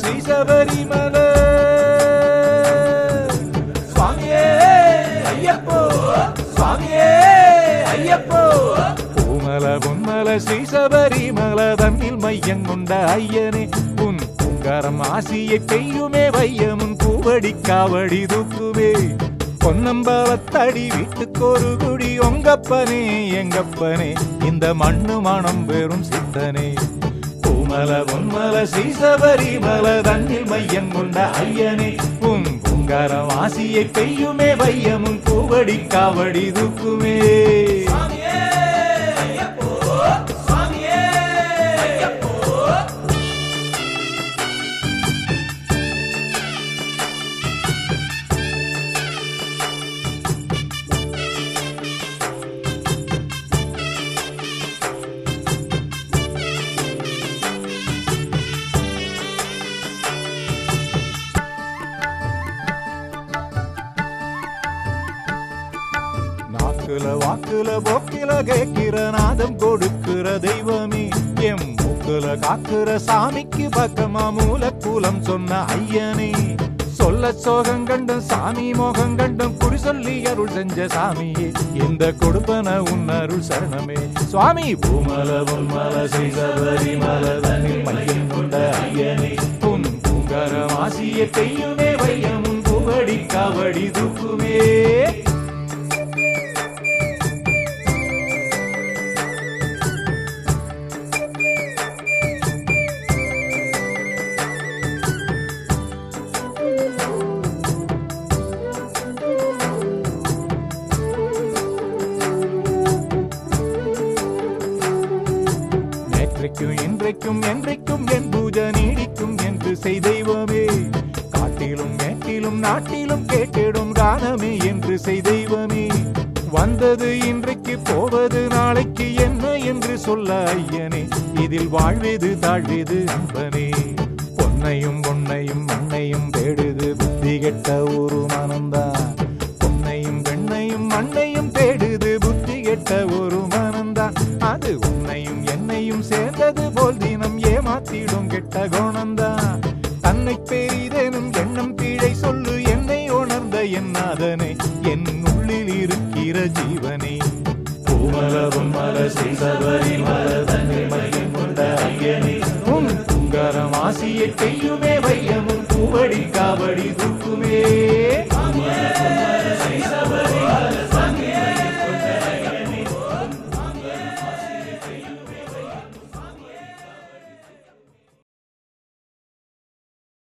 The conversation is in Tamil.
ശ്രീ ശബരിമല. സ്വാമിയേ അയ്യപ്പോ സ്വാമിയേ അയ്യപ്പോ. மல பொன்மல பூமல பொம்மல ஸ்ரீ சபரிமல தன்னில் மையம் கொண்ட ஐயனே. உன் பூங்காரம் ஆசியை பெய்யுமே வையமுன் பூவடி காவடி தூக்குவே பொன்னம்பலத்தடி வீட்டுக்கு ஒரு குடி உங்கப்பனே எங்கப்பனே. இந்த மண்ணு மனம் பெறும் சித்தனே. பூமல பொன்மல ஸ்ரீசபரி மல தன்னில் மையம் கொண்ட ஐயனே. உன் பூங்காரம் ஆசியை பெய்யுமே வையமுன் பூவடி காவடி தூக்குமே. நாக்குல வாக்குல போக்கில கேட்கிற நாதம் கொடுக்கிற தெய்வமே. எம் மூக்குல காக்குற சாமிக்கு பக்கமா மூலக்கூலம் சொன்ன ஐயனே. சொல்ல சோகம் கண்டும் சாமி மோகம் கண்டும் குறி சொல்லி அருள் செஞ்ச சாமியே. இந்த கொடுப்பன உன் அருள் சரணமே. சுவாமி பூமல பொன்மல ஸ்ரீ மலதனி மையம் கொண்ட ஐயனே. உன் பூங்கரம் ஆசிய பெய்யுமே வையமுன் புகடி காவடி தூக்குமே. நேற்றைக்கும் என்றைக்கும் என் பூஜை நீடிக்கும் என்று செய்தெய்வமே காட்டிலும் மேட்டிலும் நாட்டிலும் கேட்டிடும் கானமே என்று செய்தெய்வமே வந்தது இன்றைக்கு போவது நாளைக்கு என்ன என்று சொல்ல ஐயனே. இதில் வாழ்வது தாழ்வது அன்பனே. பொன்னையும் பொன்னையும் மண்ணையும் தேடுது புத்தி கெட்ட ஒரு மனம்தான் பொன்னையும் பெண்ணையும் மண்ணையும் தேடுது புத்தி கெட்ட ஒரு மனம்தான் அது உன்னையும் என்னையும் சேர்ந்தது ஏமாத்திடும் கெட்ட குணம்தான். தன்னை பெரிதெனும் எண்ணம் கீழே சொல்லு என்னை உணர்ந்த என் நாதனை என் உள்ளில் இருக்கிற ஜீவனே. பூமல பொம்மல ஸ்ரீ சபரி மல தன்னை மையம் கொண்ட ஐயனே. உன் பூங்காரம் ஆசியை பெய்யுமே வையமும் பூவடி காவடி தூக்குமே.